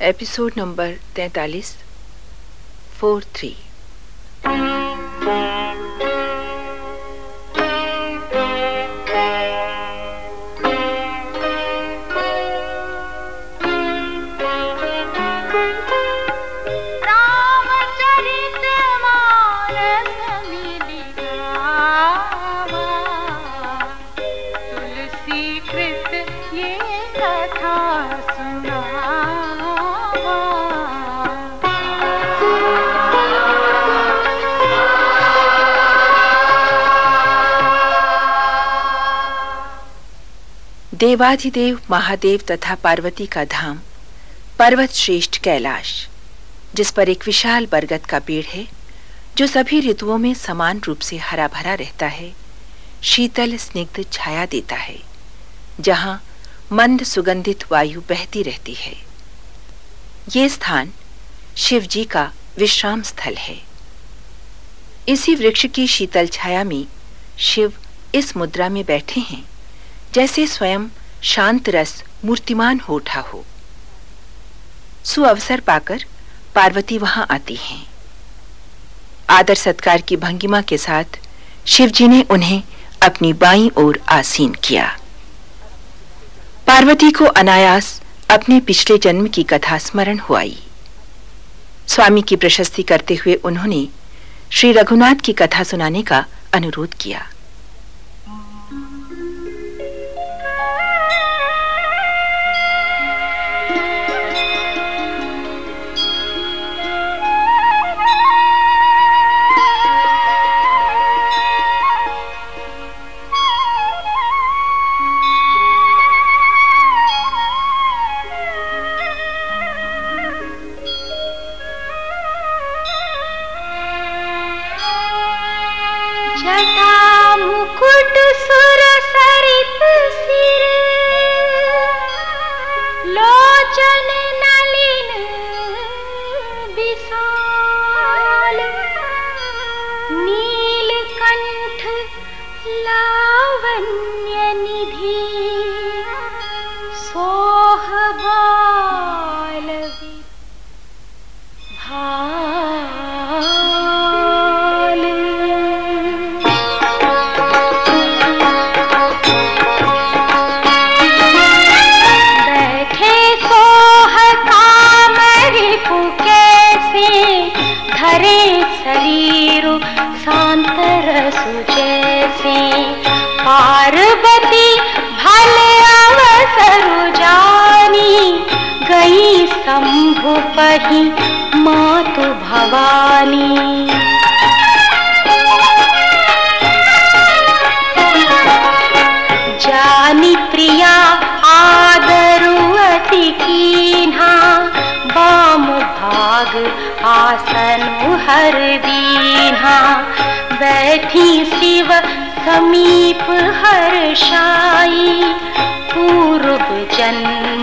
Episode number तैतालीस four three देवाधिदेव, महादेव तथा पार्वती का धाम, पर्वत श्रेष्ठ कैलाश, जिस पर एक विशाल बरगद का पेड़ है, जो सभी ऋतुओं में समान रूप से हरा भरा रहता है, शीतल, स्निग्ध छाया देता है, जहाँ मंद सुगंधित वायु बहती रहती है। ये स्थान शिव जी का विश्राम स्थल है। इसी वृक्ष की शीतल छाया में शिव इस मुद्रा में बैठे हैं। जैसे स्वयं शांत रस मूर्तिमान हो उठा हो। सुअवसर पाकर पार्वती वहाँ आती हैं। आदर सत्कार की भंगिमा के साथ शिवजी ने उन्हें अपनी बाई ओर आसीन किया। पार्वती को अनायास अपने पिछले जन्म की कथा स्मरण हुआई। स्वामी की प्रशस्ति करते हुए उन्होंने श्री रघुनाथ की कथा सुनाने का अनुरोध किया। छटा मुकुट सु पही मातु भवानी। जानी प्रिया आदरुअति कीन्हा बाम भाग आसन हर दीन्हा बैठी शिव समीप हर्षाई पूर्व जन्म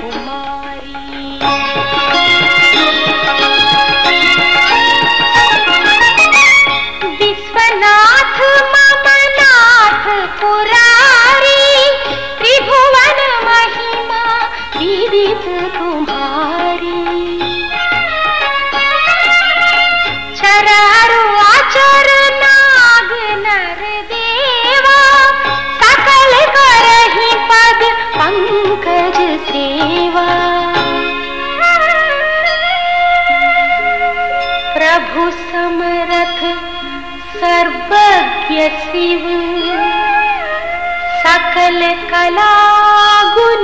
कला गुण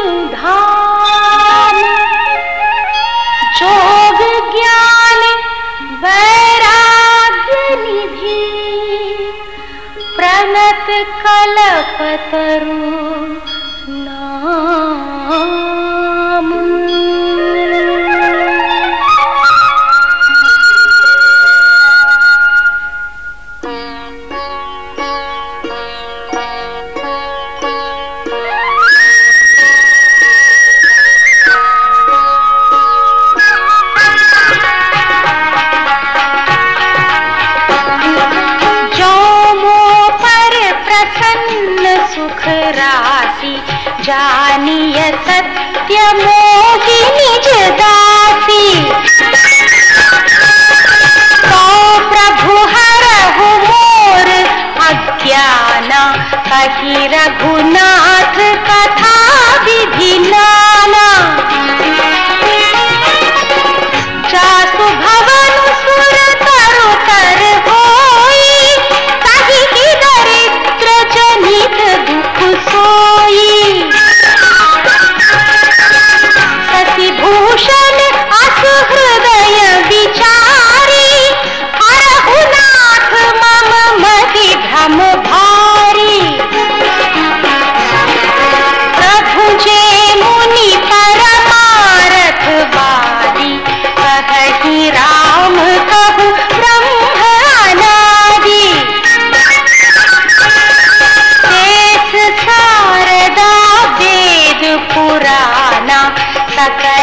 जोग ज्ञान वैराग्य निधि प्रणत कलपतरु Gracias.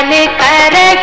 कर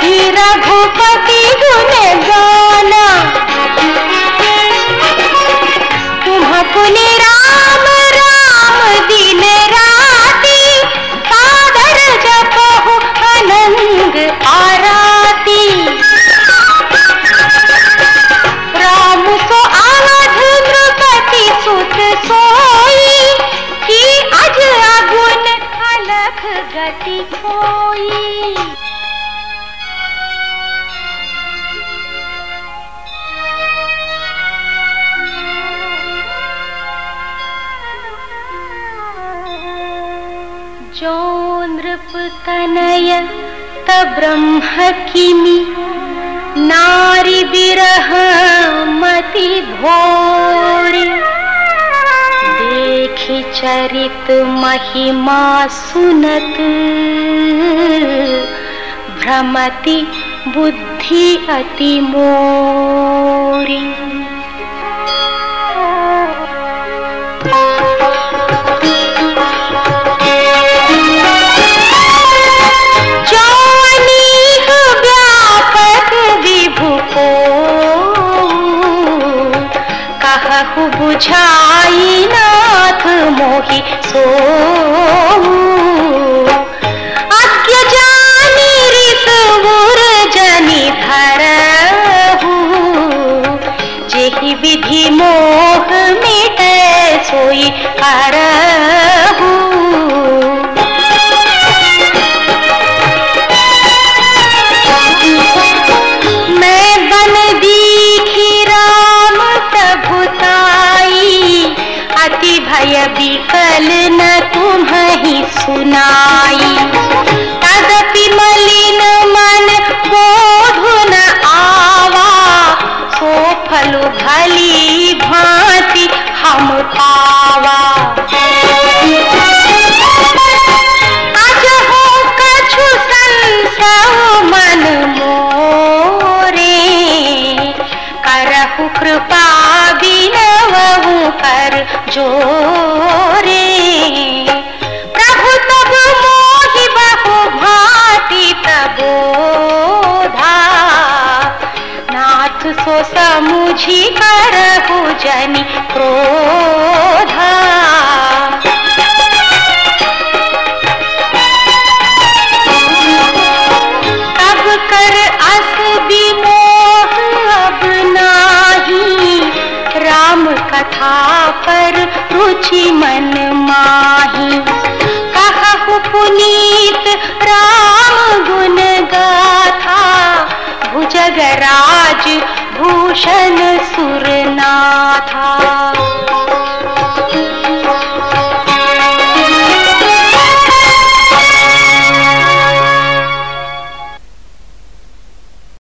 जो नृपतनय तब्रह्म किमि नारी विरहमति भोरिखि चरित महिमा सुनत भ्रमति बुद्धि अति मोरि विधि मोह में है सोई कारण चलो भली भांति हम पावा। कछु संसव मन मोरे करहु कृपा बिनवहु कर जो मुझी करहु जनि क्रोधा। तब कर अस विमोह अब नाही। राम कथा पर रुचि मन माही। कहु पुनीत राम गुन गाथा। भुजगराज रोशन सुरना था